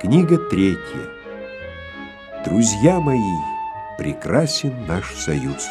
Книга третья. Друзья мои, прекрасен наш союз.